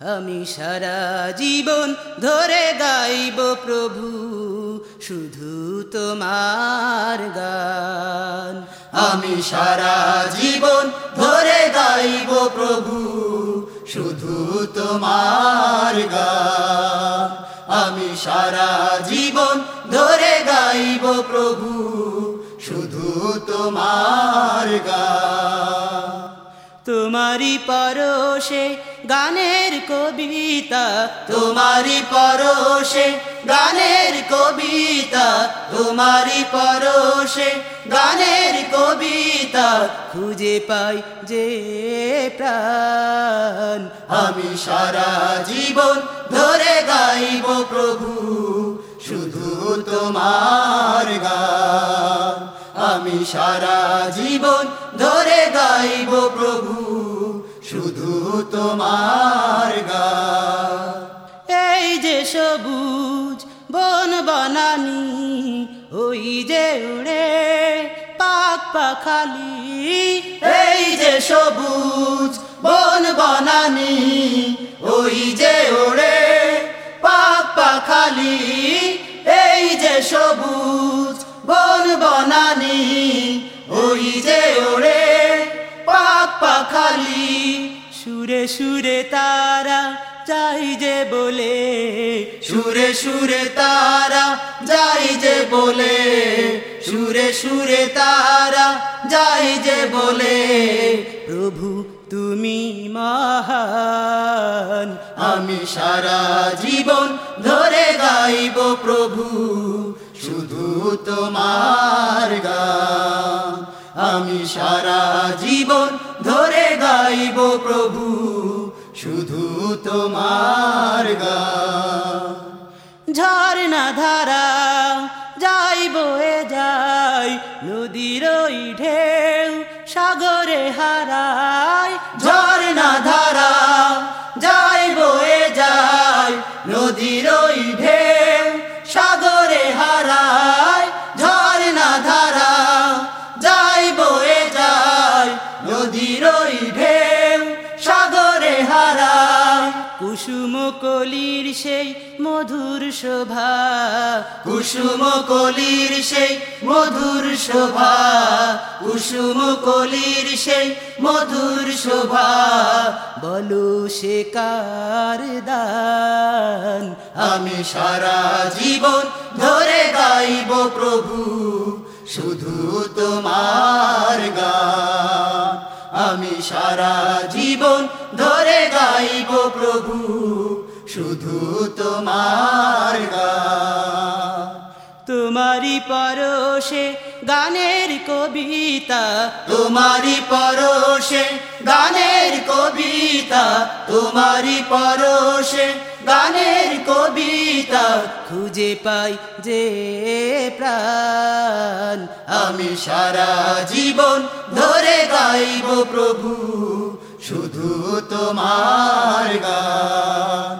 আমি সারা জীবন ধরে গাইব প্রভু, শুধু তোমার গান। আমি সারা জীবন ধরে গাইব প্রভু, শুধু তোমার গান। আমি সারা জীবন ধরে গাইব প্রভু, শুধু তোমার গান। তোমারি পরশে গানের কবিতা তোমারি পরশে গানের কবিতা তোমারি পরশে গানের কবিতা। খুঁজে পাই যে প্রাণ, আমি সারা জীবন ধরে গাইব প্রভু, শুধু তোমার গান। আমি সারা জীবন ধরে গাইব প্রভু। শুধু তোমার গান এই যে সবুজ বন বনানি ওই যে উড়ে পাক পাখালি। এই যে সবুজ বন বনানি ওই যে ওড়ে পাক পাখালি। এই যে সবুজ বন বনানি ওই যে ওড়ে পাক পাখালি। সুরে সুরে তারা যাই যে বলে। সুরে সুরে তারা যাই যে বলে। সুরে সুরে তারা যাই যে বলে। প্রভু তুমি মহান, আমি সারা জীবন ধরে গাইব প্রভু। শুধু তোমার গান, আমি সারা জীবন ধরে গাইব প্রভু, শুধু তোমার গান ঝর্ণা ধারা যাই বয়ে যাই, নদীর ঢেউ সাগরে হারাই নদীর ঢেউ সাগরে হারায় কুসুম কলির সেই মধুর শোভা। কুসুম কলির সেই মধুর শোভা। কুসুম কলির সেই মধুর শোভা। বলো সে দান? আমি সারা জীবন ধরে গাইব প্রভু। শুধু তোমার গান। সারা জীবন ধরে গাইব প্রভু শুধু তোমার গান তোমারি পরশে গানের কবিতা তোমারি পরশে গানের কবিতা তোমারি পরশে গানের কবিতা। খুঁজে পাই যে প্রাণ আমি সারা জীবন ধরে গাইব প্রভু, শুধু তোমার গান।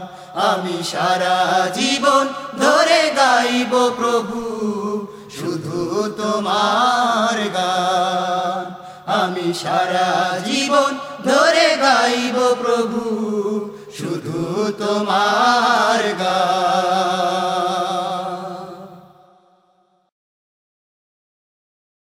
আমি সারা জীবন ধরে গাইব প্রভু, শুধু তোমার গান। আমি সারা জীবন ধরে গাইব প্রভু, শুধু তোমার গান।